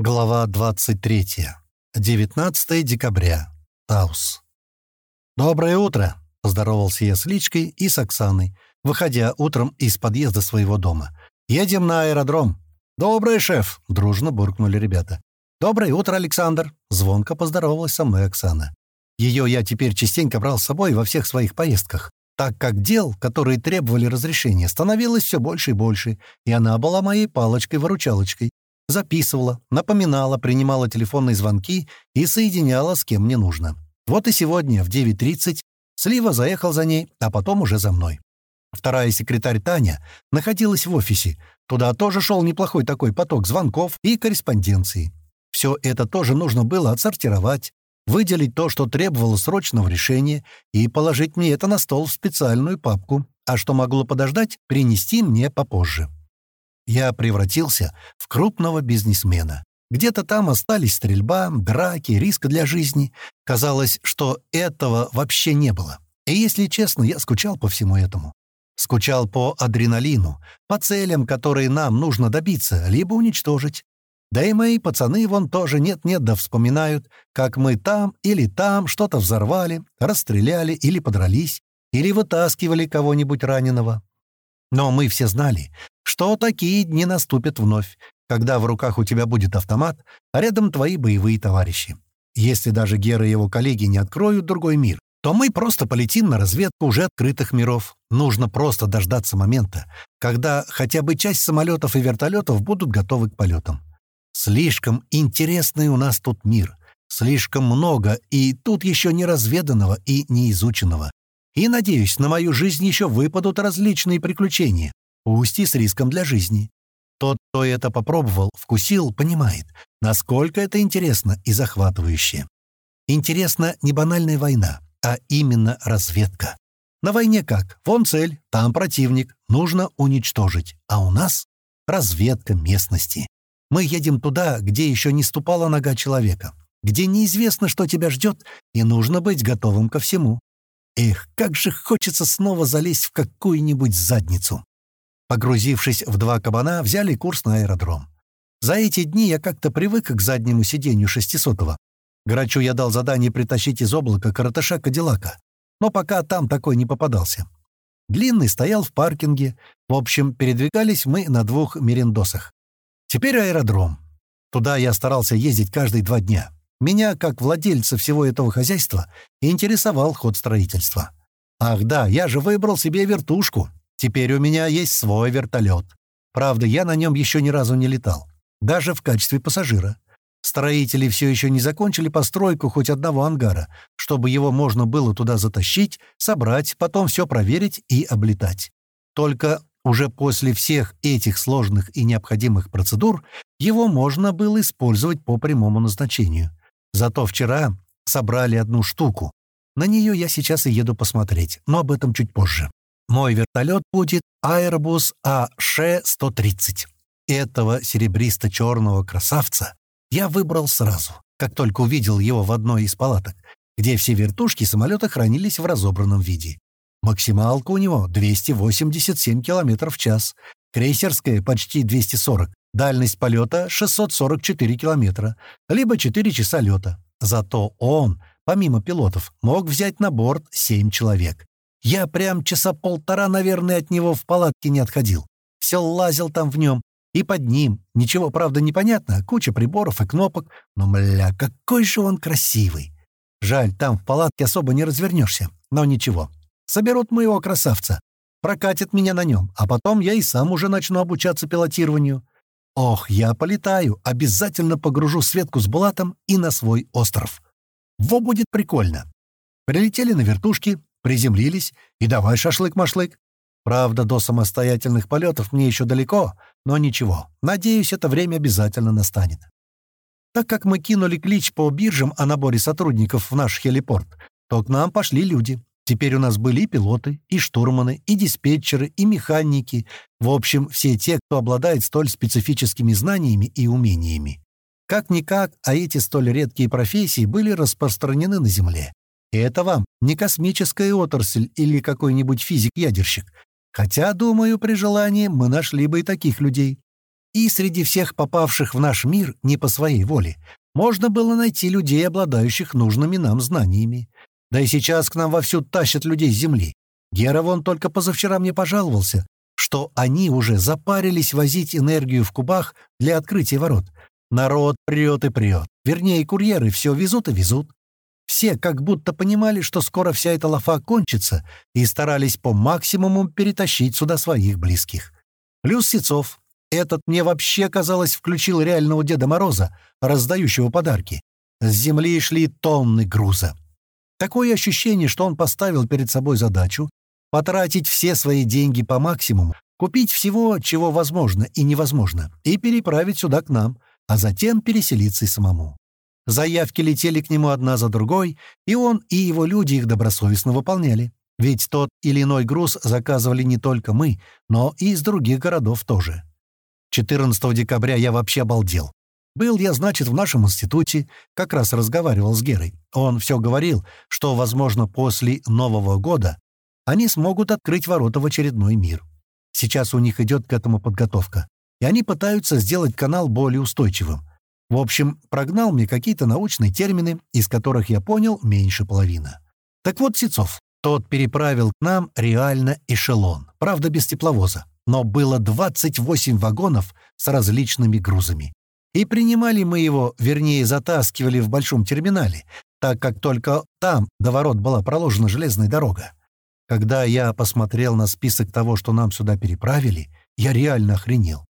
Глава 23. 19 декабря. Таус. «Доброе утро!» — поздоровался я с Личкой и с Оксаной, выходя утром из подъезда своего дома. «Едем на аэродром». «Доброе, шеф!» — дружно буркнули ребята. «Доброе утро, Александр!» — звонко поздоровалась со мной Оксана. Ее я теперь частенько брал с собой во всех своих поездках, так как дел, которые требовали разрешения, становилось все больше и больше, и она была моей палочкой-выручалочкой, записывала, напоминала, принимала телефонные звонки и соединяла с кем мне нужно. Вот и сегодня в 9.30 Слива заехал за ней, а потом уже за мной. Вторая секретарь Таня находилась в офисе. Туда тоже шел неплохой такой поток звонков и корреспонденции. Все это тоже нужно было отсортировать, выделить то, что требовало срочного решения, и положить мне это на стол в специальную папку, а что могло подождать, принести мне попозже. Я превратился в крупного бизнесмена. Где-то там остались стрельба, драки, риск для жизни. Казалось, что этого вообще не было. И, если честно, я скучал по всему этому. Скучал по адреналину, по целям, которые нам нужно добиться, либо уничтожить. Да и мои пацаны вон тоже нет-нет да вспоминают, как мы там или там что-то взорвали, расстреляли или подрались, или вытаскивали кого-нибудь раненого. Но мы все знали, что такие дни наступят вновь, когда в руках у тебя будет автомат, а рядом твои боевые товарищи. Если даже Гера и его коллеги не откроют другой мир, то мы просто полетим на разведку уже открытых миров. Нужно просто дождаться момента, когда хотя бы часть самолетов и вертолетов будут готовы к полетам. Слишком интересный у нас тут мир. Слишком много, и тут еще не разведанного и не изученного. И, надеюсь, на мою жизнь еще выпадут различные приключения, пусть и с риском для жизни. Тот, кто это попробовал, вкусил, понимает, насколько это интересно и захватывающе. Интересна не банальная война, а именно разведка. На войне как? Вон цель, там противник, нужно уничтожить. А у нас разведка местности. Мы едем туда, где еще не ступала нога человека, где неизвестно, что тебя ждет, и нужно быть готовым ко всему. Эх, как же хочется снова залезть в какую-нибудь задницу. Погрузившись в два кабана, взяли курс на аэродром. За эти дни я как-то привык к заднему сиденью шестисотого. Грачу я дал задание притащить из облака коротыша Кадиллака, но пока там такой не попадался. Длинный стоял в паркинге. В общем, передвигались мы на двух мерендосах. Теперь аэродром. Туда я старался ездить каждые два дня. Меня, как владельца всего этого хозяйства, интересовал ход строительства. Ах да, я же выбрал себе вертушку. Теперь у меня есть свой вертолет. Правда, я на нем еще ни разу не летал. Даже в качестве пассажира. Строители все еще не закончили постройку хоть одного ангара, чтобы его можно было туда затащить, собрать, потом все проверить и облетать. Только уже после всех этих сложных и необходимых процедур его можно было использовать по прямому назначению. Зато вчера собрали одну штуку. На нее я сейчас и еду посмотреть, но об этом чуть позже. Мой вертолет будет Airbus ASH-130. Этого серебристо-черного красавца я выбрал сразу, как только увидел его в одной из палаток, где все вертушки самолета хранились в разобранном виде. Максималка у него 287 км в час, крейсерская почти 240, дальность полета 644 км, либо 4 часа лета. Зато он, помимо пилотов, мог взять на борт 7 человек. Я прям часа полтора, наверное, от него в палатке не отходил. Все лазил там в нем. И под ним. Ничего, правда, не понятно. Куча приборов и кнопок. Но, мля, какой же он красивый. Жаль, там в палатке особо не развернешься. Но ничего. Соберут моего красавца. Прокатят меня на нем. А потом я и сам уже начну обучаться пилотированию. Ох, я полетаю. Обязательно погружу Светку с Булатом и на свой остров. Во будет прикольно. Прилетели на вертушки, Приземлились, и давай шашлык-машлык. Правда, до самостоятельных полетов мне еще далеко, но ничего. Надеюсь, это время обязательно настанет. Так как мы кинули клич по биржам о наборе сотрудников в наш хелипорт, то к нам пошли люди. Теперь у нас были и пилоты, и штурманы, и диспетчеры, и механики. В общем, все те, кто обладает столь специфическими знаниями и умениями. Как-никак, а эти столь редкие профессии были распространены на Земле. И это вам не космическая отрасль или какой-нибудь физик-ядерщик. Хотя, думаю, при желании мы нашли бы и таких людей. И среди всех попавших в наш мир не по своей воле можно было найти людей, обладающих нужными нам знаниями. Да и сейчас к нам вовсю тащат людей с земли. Гера вон только позавчера мне пожаловался, что они уже запарились возить энергию в кубах для открытия ворот. Народ прет и прет. Вернее, курьеры все везут и везут. Все как будто понимали, что скоро вся эта лафа кончится, и старались по максимуму перетащить сюда своих близких. Плюс Сецов. Этот мне вообще, казалось, включил реального Деда Мороза, раздающего подарки. С земли шли тонны груза. Такое ощущение, что он поставил перед собой задачу потратить все свои деньги по максимуму, купить всего, чего возможно и невозможно, и переправить сюда к нам, а затем переселиться и самому. Заявки летели к нему одна за другой, и он и его люди их добросовестно выполняли. Ведь тот или иной груз заказывали не только мы, но и из других городов тоже. 14 декабря я вообще обалдел. Был я, значит, в нашем институте, как раз разговаривал с Герой. Он все говорил, что, возможно, после Нового года они смогут открыть ворота в очередной мир. Сейчас у них идет к этому подготовка, и они пытаются сделать канал более устойчивым. В общем, прогнал мне какие-то научные термины, из которых я понял меньше половины. Так вот, Сецов, тот переправил к нам реально эшелон, правда, без тепловоза, но было 28 вагонов с различными грузами. И принимали мы его, вернее, затаскивали в большом терминале, так как только там до ворот была проложена железная дорога. Когда я посмотрел на список того, что нам сюда переправили, я реально охренел.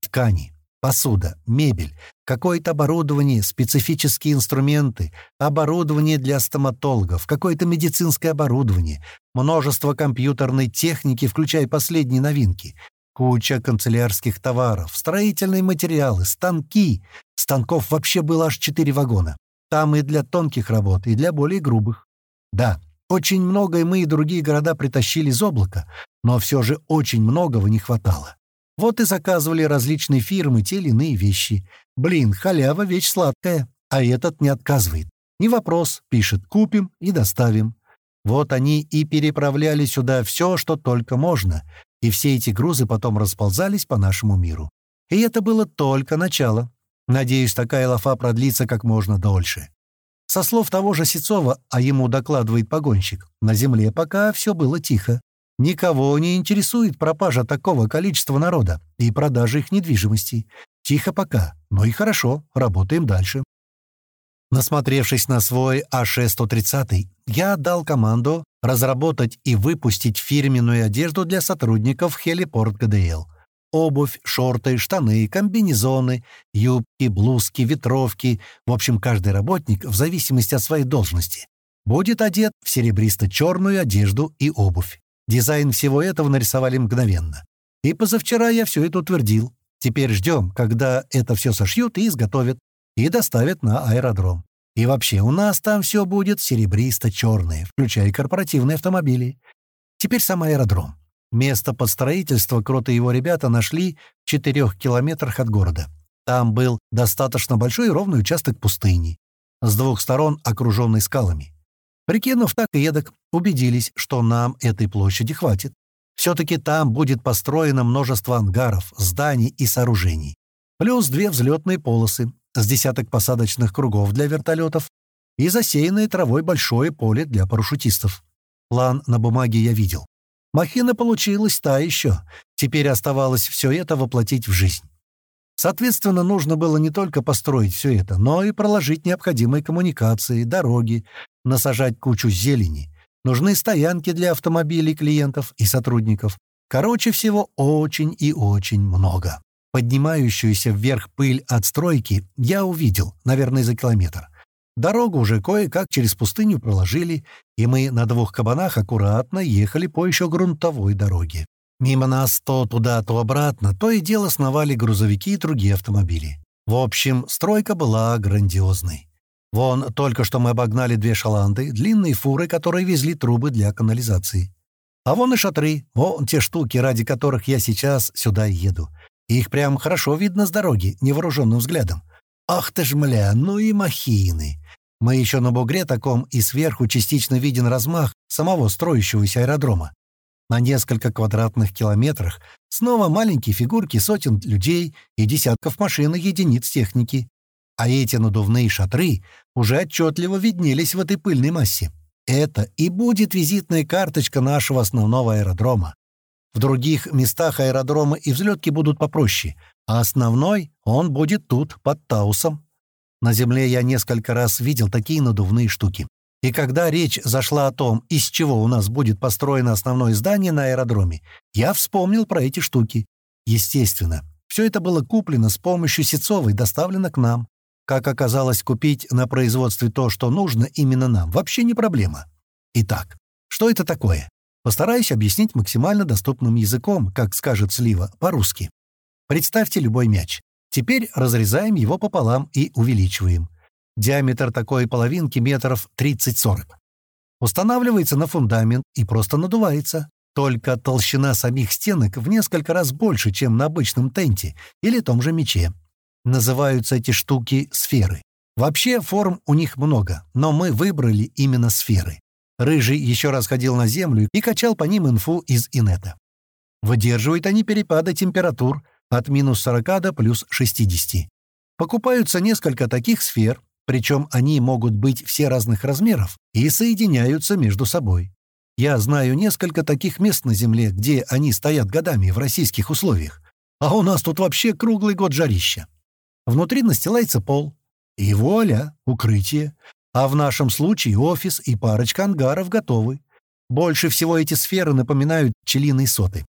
Ткани, Посуда, мебель, какое-то оборудование, специфические инструменты, оборудование для стоматологов, какое-то медицинское оборудование, множество компьютерной техники, включая последние новинки, куча канцелярских товаров, строительные материалы, станки. Станков вообще было аж четыре вагона. Там и для тонких работ, и для более грубых. Да, очень многое мы и другие города притащили из облака, но все же очень многого не хватало. Вот и заказывали различные фирмы те или иные вещи. Блин, халява — вещь сладкая, а этот не отказывает. Не вопрос, пишет, купим и доставим. Вот они и переправляли сюда все, что только можно, и все эти грузы потом расползались по нашему миру. И это было только начало. Надеюсь, такая лафа продлится как можно дольше. Со слов того же Сецова, а ему докладывает погонщик, на земле пока все было тихо. Никого не интересует пропажа такого количества народа и продажа их недвижимости. Тихо пока, но и хорошо, работаем дальше. Насмотревшись на свой АШ-130, я отдал команду разработать и выпустить фирменную одежду для сотрудников Хелипорт ГДЛ. Обувь, шорты, штаны, комбинезоны, юбки, блузки, ветровки. В общем, каждый работник, в зависимости от своей должности, будет одет в серебристо-черную одежду и обувь. Дизайн всего этого нарисовали мгновенно. И позавчера я все это утвердил. Теперь ждем, когда это все сошьют и изготовят, и доставят на аэродром. И вообще, у нас там все будет серебристо-черное, включая корпоративные автомобили. Теперь сам аэродром. Место под строительство Крот и его ребята нашли в четырех километрах от города. Там был достаточно большой и ровный участок пустыни, с двух сторон окруженный скалами. Прикинув так и едок, убедились, что нам этой площади хватит. Все-таки там будет построено множество ангаров, зданий и сооружений. Плюс две взлетные полосы, с десяток посадочных кругов для вертолетов и засеянное травой большое поле для парашютистов. План на бумаге я видел. Махина получилась та еще. Теперь оставалось все это воплотить в жизнь. Соответственно, нужно было не только построить все это, но и проложить необходимые коммуникации, дороги, насажать кучу зелени. Нужны стоянки для автомобилей клиентов и сотрудников. Короче всего, очень и очень много. Поднимающуюся вверх пыль от стройки я увидел, наверное, за километр. Дорогу уже кое-как через пустыню проложили, и мы на двух кабанах аккуратно ехали по еще грунтовой дороге. Мимо нас то туда, то обратно, то и дело сновали грузовики и другие автомобили. В общем, стройка была грандиозной. Вон, только что мы обогнали две шаланды, длинные фуры, которые везли трубы для канализации. А вон и шатры, вон те штуки, ради которых я сейчас сюда еду. Их прям хорошо видно с дороги, невооруженным взглядом. Ах ты ж, мля, ну и махины. Мы еще на бугре таком, и сверху частично виден размах самого строящегося аэродрома. На несколько квадратных километрах снова маленькие фигурки сотен людей и десятков машин и единиц техники. А эти надувные шатры уже отчетливо виднелись в этой пыльной массе. Это и будет визитная карточка нашего основного аэродрома. В других местах аэродрома и взлетки будут попроще, а основной он будет тут, под Таусом. На Земле я несколько раз видел такие надувные штуки. И когда речь зашла о том, из чего у нас будет построено основное здание на аэродроме, я вспомнил про эти штуки. Естественно, все это было куплено с помощью Сецовой, доставлено к нам. Как оказалось, купить на производстве то, что нужно именно нам, вообще не проблема. Итак, что это такое? Постараюсь объяснить максимально доступным языком, как скажет Слива, по-русски. Представьте любой мяч. Теперь разрезаем его пополам и увеличиваем. Диаметр такой половинки метров 30-40. Устанавливается на фундамент и просто надувается. Только толщина самих стенок в несколько раз больше, чем на обычном тенте или том же мече. Называются эти штуки сферы. Вообще форм у них много, но мы выбрали именно сферы. Рыжий еще раз ходил на землю и качал по ним инфу из инета. Выдерживают они перепады температур от минус 40 до плюс 60. Покупаются несколько таких сфер, причем они могут быть все разных размеров и соединяются между собой. Я знаю несколько таких мест на Земле, где они стоят годами в российских условиях. А у нас тут вообще круглый год жарища. Внутри настилается пол. И вуаля, укрытие. А в нашем случае офис и парочка ангаров готовы. Больше всего эти сферы напоминают пчелиные соты.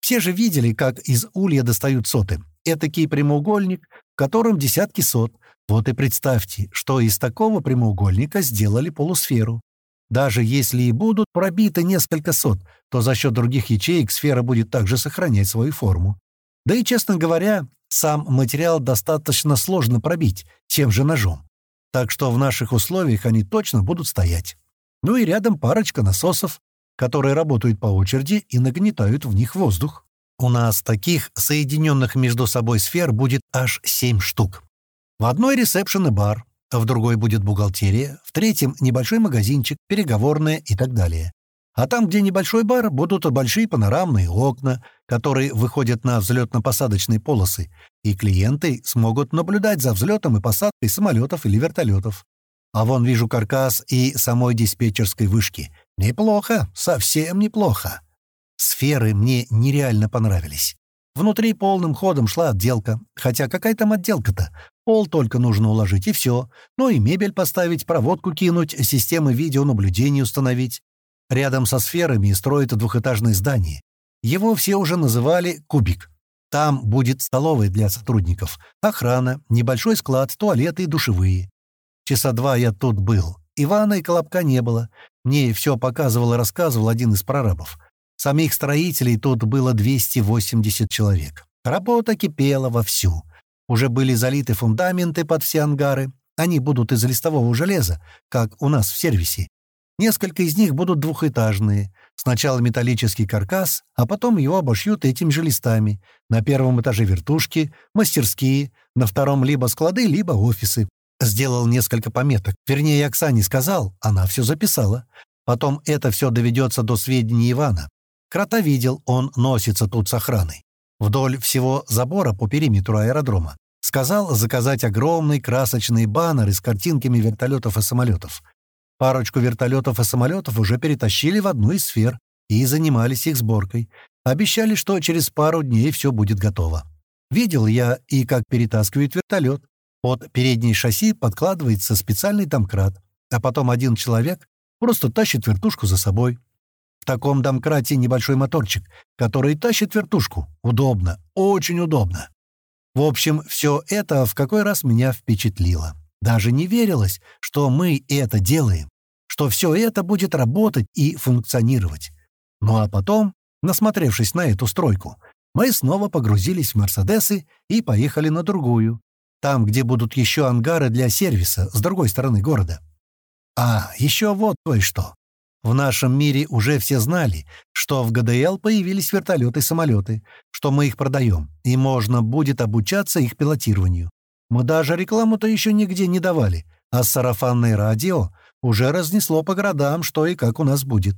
Все же видели, как из улья достают соты. Этакий прямоугольник, в котором десятки сот — вот и представьте, что из такого прямоугольника сделали полусферу. Даже если и будут пробиты несколько сот, то за счет других ячеек сфера будет также сохранять свою форму. Да и, честно говоря, сам материал достаточно сложно пробить тем же ножом. Так что в наших условиях они точно будут стоять. Ну и рядом парочка насосов, которые работают по очереди и нагнетают в них воздух. У нас таких соединенных между собой сфер будет аж семь штук. В одной ресепшн и бар, в другой будет бухгалтерия, в третьем — небольшой магазинчик, переговорная и так далее. А там, где небольшой бар, будут большие панорамные окна, которые выходят на взлетно-посадочные полосы, и клиенты смогут наблюдать за взлетом и посадкой самолетов или вертолетов. А вон вижу каркас и самой диспетчерской вышки. Неплохо, совсем неплохо. Сферы мне нереально понравились. Внутри полным ходом шла отделка. Хотя какая там отделка-то? Пол только нужно уложить, и все. Ну и мебель поставить, проводку кинуть, системы видеонаблюдения установить. Рядом со сферами строят двухэтажное здание. Его все уже называли «Кубик». Там будет столовая для сотрудников, охрана, небольшой склад, туалеты и душевые. Часа два я тут был. Ивана и Колобка не было. Мне все показывал и рассказывал один из прорабов. Самих строителей тут было 280 человек. Работа кипела вовсю. Уже были залиты фундаменты под все ангары. Они будут из листового железа, как у нас в сервисе. Несколько из них будут двухэтажные. Сначала металлический каркас, а потом его обошьют этими же листами. На первом этаже вертушки, мастерские, на втором либо склады, либо офисы. Сделал несколько пометок. Вернее, Оксане сказал, она все записала. Потом это все доведется до сведения Ивана. Крота видел, он носится тут с охраной. Вдоль всего забора по периметру аэродрома. Сказал заказать огромный красочный баннер с картинками вертолетов и самолетов. Парочку вертолетов и самолетов уже перетащили в одну из сфер и занимались их сборкой. Обещали, что через пару дней все будет готово. Видел я и как перетаскивают вертолет. Под передней шасси подкладывается специальный домкрат, а потом один человек просто тащит вертушку за собой. В таком домкрате небольшой моторчик, который тащит вертушку. Удобно, очень удобно. В общем, все это в какой раз меня впечатлило. Даже не верилось, что мы это делаем, что все это будет работать и функционировать. Ну а потом, насмотревшись на эту стройку, мы снова погрузились в «Мерседесы» и поехали на другую, там, где будут еще ангары для сервиса с другой стороны города. А, еще вот кое-что. В нашем мире уже все знали, что в ГДЛ появились вертолеты и самолеты, что мы их продаем, и можно будет обучаться их пилотированию. Мы даже рекламу-то еще нигде не давали, а сарафанное радио уже разнесло по городам, что и как у нас будет.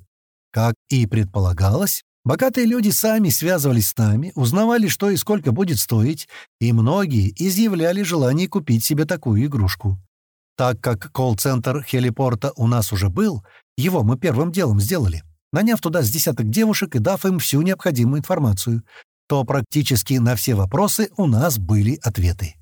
Как и предполагалось, Богатые люди сами связывались с нами, узнавали, что и сколько будет стоить, и многие изъявляли желание купить себе такую игрушку. Так как колл-центр Хелипорта у нас уже был, его мы первым делом сделали, наняв туда с десяток девушек и дав им всю необходимую информацию, то практически на все вопросы у нас были ответы.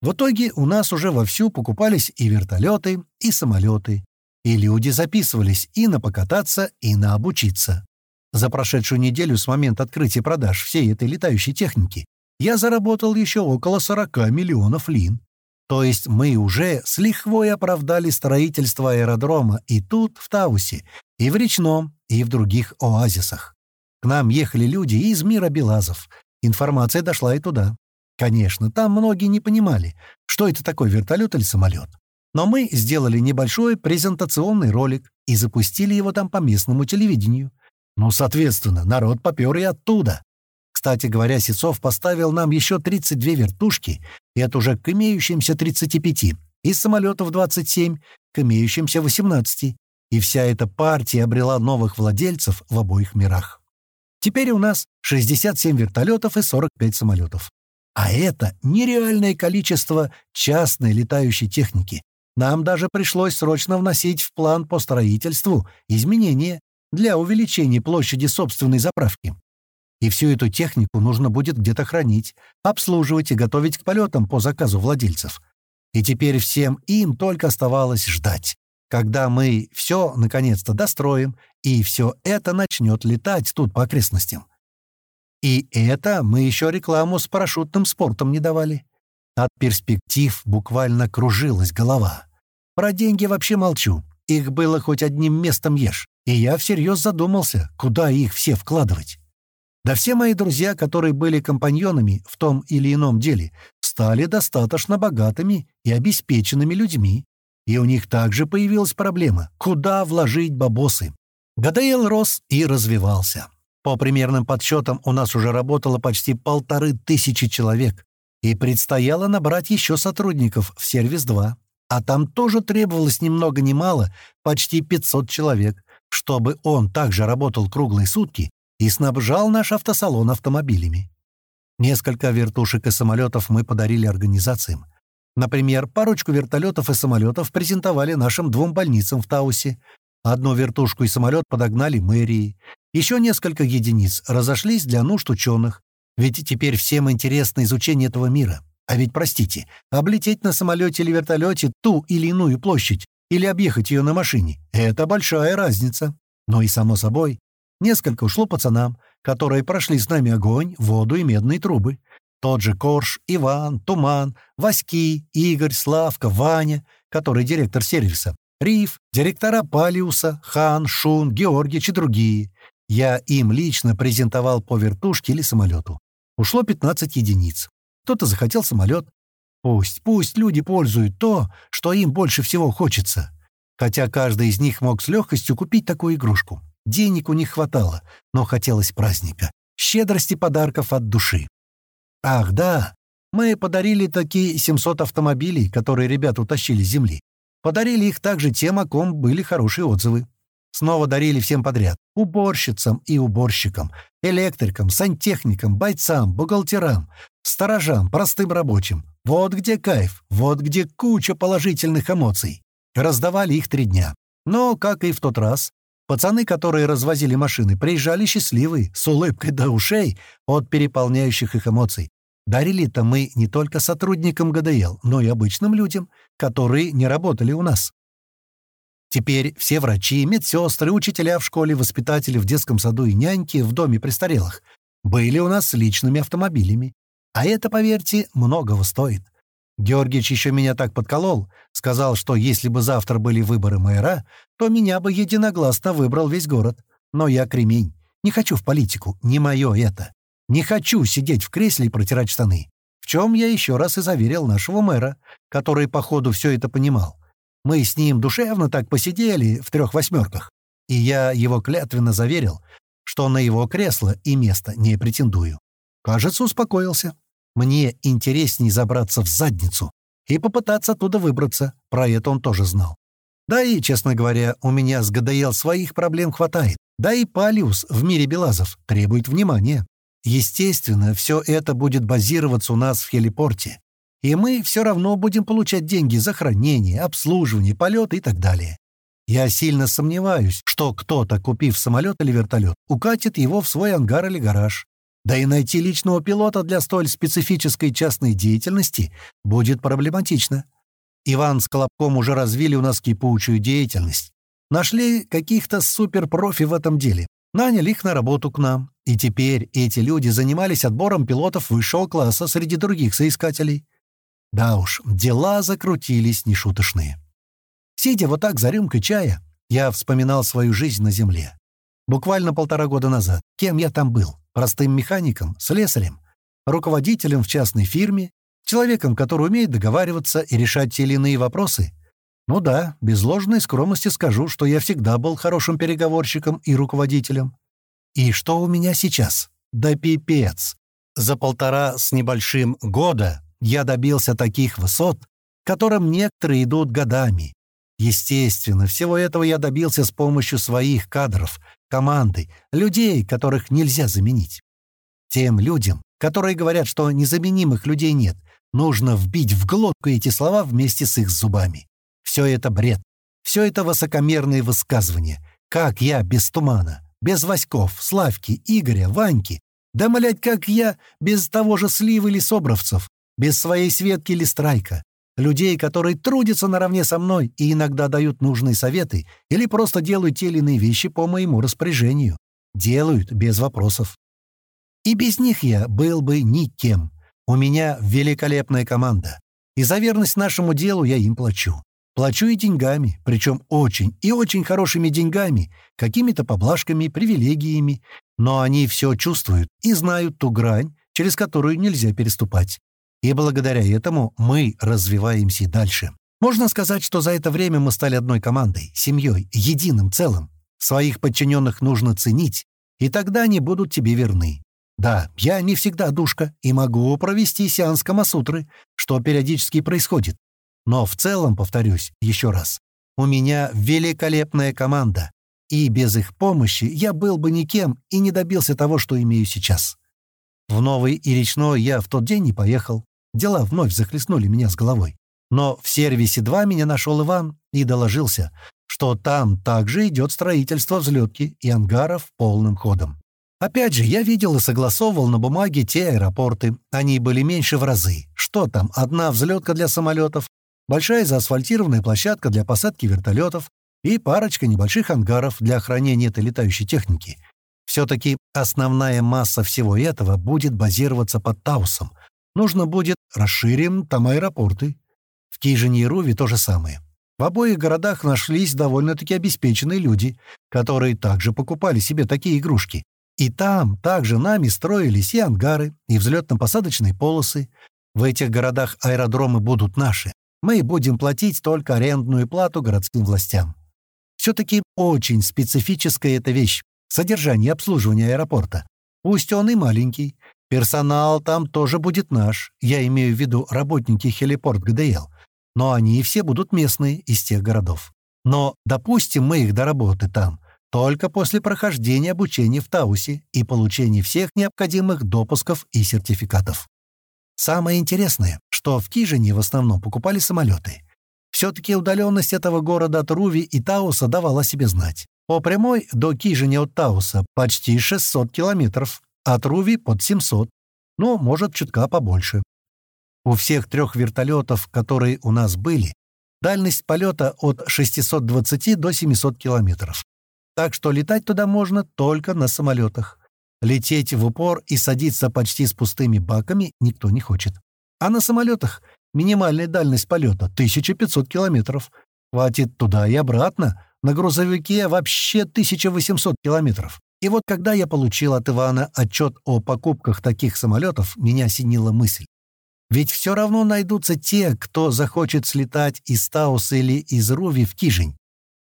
В итоге у нас уже вовсю покупались и вертолеты, и самолеты, и люди записывались и на покататься, и на обучиться. За прошедшую неделю с момента открытия продаж всей этой летающей техники я заработал еще около 40 миллионов лин. То есть мы уже с лихвой оправдали строительство аэродрома и тут, в Таусе, и в Речном, и в других оазисах. К нам ехали люди из мира Белазов. Информация дошла и туда. Конечно, там многие не понимали, что это такой вертолет или самолет. Но мы сделали небольшой презентационный ролик и запустили его там по местному телевидению. Ну, соответственно, народ попер и оттуда. Кстати говоря, Сецов поставил нам еще 32 вертушки, и это уже к имеющимся 35, из самолетов 27 к имеющимся 18, и вся эта партия обрела новых владельцев в обоих мирах. Теперь у нас 67 вертолетов и 45 самолетов. А это нереальное количество частной летающей техники. Нам даже пришлось срочно вносить в план по строительству изменения для увеличения площади собственной заправки. И всю эту технику нужно будет где-то хранить, обслуживать и готовить к полетам по заказу владельцев. И теперь всем им только оставалось ждать, когда мы все наконец-то достроим, и все это начнет летать тут по окрестностям. И это мы еще рекламу с парашютным спортом не давали. От перспектив буквально кружилась голова. Про деньги вообще молчу. Их было хоть одним местом ешь. И я всерьез задумался, куда их все вкладывать. Да все мои друзья, которые были компаньонами в том или ином деле, стали достаточно богатыми и обеспеченными людьми. И у них также появилась проблема, куда вложить бабосы. ГДЛ рос и развивался. По примерным подсчетам, у нас уже работало почти полторы тысячи человек, и предстояло набрать еще сотрудников в «Сервис-2». А там тоже требовалось ни много ни мало, почти 500 человек, чтобы он также работал круглые сутки и снабжал наш автосалон автомобилями. Несколько вертушек и самолетов мы подарили организациям. Например, парочку вертолетов и самолетов презентовали нашим двум больницам в Таусе. Одну вертушку и самолет подогнали мэрии. Еще несколько единиц разошлись для нужд ученых. Ведь теперь всем интересно изучение этого мира. А ведь, простите, облететь на самолете или вертолете ту или иную площадь или объехать ее на машине — это большая разница. Но и, само собой, несколько ушло пацанам, которые прошли с нами огонь, воду и медные трубы. Тот же Корж, Иван, Туман, Васьки, Игорь, Славка, Ваня, который директор сервиса, Риф, директора Палиуса, Хан, Шун, Георгич и другие. Я им лично презентовал по вертушке или самолету. Ушло 15 единиц. Кто-то захотел самолет. Пусть, пусть люди пользуют то, что им больше всего хочется. Хотя каждый из них мог с легкостью купить такую игрушку. Денег у них хватало, но хотелось праздника, щедрости подарков от души. Ах, да, мы подарили такие 700 автомобилей, которые ребята утащили с земли. Подарили их также тем, о ком были хорошие отзывы. Снова дарили всем подряд. Уборщицам и уборщикам, электрикам, сантехникам, бойцам, бухгалтерам, сторожам, простым рабочим. Вот где кайф, вот где куча положительных эмоций. Раздавали их три дня. Но, как и в тот раз, пацаны, которые развозили машины, приезжали счастливые, с улыбкой до ушей от переполняющих их эмоций. Дарили-то мы не только сотрудникам ГДЛ, но и обычным людям, которые не работали у нас. Теперь все врачи, медсестры, учителя в школе, воспитатели в детском саду и няньки в доме престарелых были у нас с личными автомобилями. А это, поверьте, многого стоит. Георгиевич еще меня так подколол, сказал, что если бы завтра были выборы мэра, то меня бы единогласно выбрал весь город. Но я кремень. Не хочу в политику, не мое это. Не хочу сидеть в кресле и протирать штаны. Чем я еще раз и заверил нашего мэра, который, походу, все это понимал. Мы с ним душевно так посидели в трех восьмерках, и я его клятвенно заверил, что на его кресло и место не претендую. Кажется, успокоился. Мне интересней забраться в задницу и попытаться оттуда выбраться, про это он тоже знал. Да и, честно говоря, у меня с ГДЛ своих проблем хватает. Да и Палиус в мире Белазов требует внимания. Естественно, все это будет базироваться у нас в хелипорте. И мы все равно будем получать деньги за хранение, обслуживание, полеты и так далее. Я сильно сомневаюсь, что кто-то, купив самолет или вертолет, укатит его в свой ангар или гараж. Да и найти личного пилота для столь специфической частной деятельности будет проблематично. Иван с Колобком уже развили у нас кипучую деятельность. Нашли каких-то суперпрофи в этом деле. Наняли их на работу к нам. И теперь эти люди занимались отбором пилотов высшего класса среди других соискателей. Да уж, дела закрутились нешуточные. Сидя вот так за рюмкой чая, я вспоминал свою жизнь на Земле. Буквально полтора года назад. Кем я там был? Простым механиком, слесарем, руководителем в частной фирме, человеком, который умеет договариваться и решать те или иные вопросы? Ну да, без ложной скромности скажу, что я всегда был хорошим переговорщиком и руководителем. И что у меня сейчас? Да пипец! За полтора с небольшим года я добился таких высот, которым некоторые идут годами. Естественно, всего этого я добился с помощью своих кадров, команды, людей, которых нельзя заменить. Тем людям, которые говорят, что незаменимых людей нет, нужно вбить в глотку эти слова вместе с их зубами. Все это бред. Все это высокомерные высказывания. Как я без тумана, без Васьков, Славки, Игоря, Ваньки? Да, млядь, как я без того же Сливы или Собровцев, без своей Светки или Страйка? Людей, которые трудятся наравне со мной и иногда дают нужные советы или просто делают те или иные вещи по моему распоряжению. Делают без вопросов. И без них я был бы никем. У меня великолепная команда. И за верность нашему делу я им плачу. Плачу и деньгами, причем очень и очень хорошими деньгами, какими-то поблажками, привилегиями. Но они все чувствуют и знают ту грань, через которую нельзя переступать. И благодаря этому мы развиваемся дальше. Можно сказать, что за это время мы стали одной командой, семьей, единым целым. Своих подчиненных нужно ценить, и тогда они будут тебе верны. Да, я не всегда душка и могу провести сеанс Камасутры, что периодически происходит. Но в целом, повторюсь еще раз, у меня великолепная команда, и без их помощи я был бы никем и не добился того, что имею сейчас. В Новый и я в тот день не поехал. Дела вновь захлестнули меня с головой. Но в сервисе 2 меня нашел Иван и доложился, что там также идет строительство взлетки и ангаров полным ходом. Опять же, я видел и согласовывал на бумаге те аэропорты. Они были меньше в разы. Что там, одна взлетка для самолетов, большая заасфальтированная площадка для посадки вертолетов и парочка небольших ангаров для хранения этой летающей техники. Все-таки основная масса всего этого будет базироваться под Таусом. Нужно будет расширим там аэропорты. В Кижине и Руве то же самое. В обоих городах нашлись довольно-таки обеспеченные люди, которые также покупали себе такие игрушки. И там также нами строились и ангары, и взлетно-посадочные полосы. В этих городах аэродромы будут наши. Мы будем платить только арендную плату городским властям. Все-таки очень специфическая эта вещь содержание и обслуживание аэропорта. Пусть он и маленький. Персонал там тоже будет наш. Я имею в виду работники Хелипорт ГДЛ. Но они все будут местные из тех городов. Но допустим мы их до работы там только после прохождения обучения в Таусе и получения всех необходимых допусков и сертификатов. Самое интересное, что в Кижине в основном покупали самолеты. Все-таки удаленность этого города от Руви и Тауса давала себе знать. По прямой до Кижини от Тауса почти 600 километров, от Руви под 700, ну, может, чутка побольше. У всех трех вертолетов, которые у нас были, дальность полета от 620 до 700 километров. Так что летать туда можно только на самолетах. Лететь в упор и садиться почти с пустыми баками никто не хочет. А на самолетах минимальная дальность полета — 1500 километров. Хватит туда и обратно, на грузовике вообще 1800 километров. И вот когда я получил от Ивана отчет о покупках таких самолетов, меня осенила мысль. Ведь все равно найдутся те, кто захочет слетать из Тауса или из Руви в Кижень.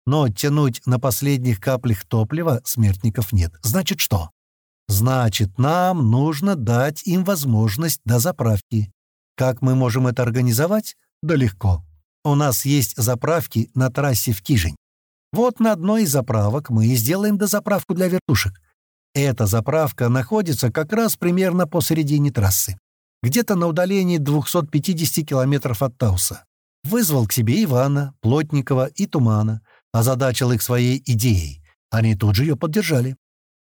Но тянуть на последних каплях топлива смертников нет. Значит что? Значит, нам нужно дать им возможность до заправки. Как мы можем это организовать? Да легко. У нас есть заправки на трассе в Кижень. Вот на одной из заправок мы и сделаем дозаправку для вертушек. Эта заправка находится как раз примерно посередине трассы, где-то на удалении 250 километров от Тауса. Вызвал к себе Ивана, Плотникова и Тумана, озадачил их своей идеей. Они тут же ее поддержали.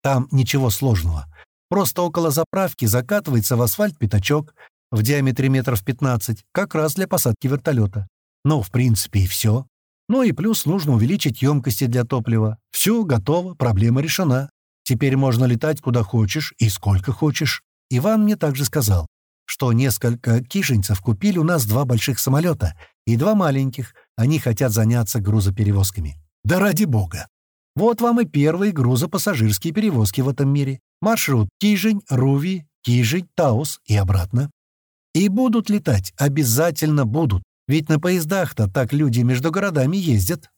Там ничего сложного. Просто около заправки закатывается в асфальт пятачок в диаметре метров 15, как раз для посадки вертолета. Ну, в принципе, и все. Ну и плюс нужно увеличить емкости для топлива. Все, готово, проблема решена. Теперь можно летать куда хочешь и сколько хочешь. Иван мне также сказал, что несколько кишенцев купили у нас два больших самолета и два маленьких. Они хотят заняться грузоперевозками. Да ради бога! Вот вам и первые грузопассажирские перевозки в этом мире. Маршрут Кижень, Руви, Кижень, Таус и обратно. И будут летать, обязательно будут. Ведь на поездах-то так люди между городами ездят.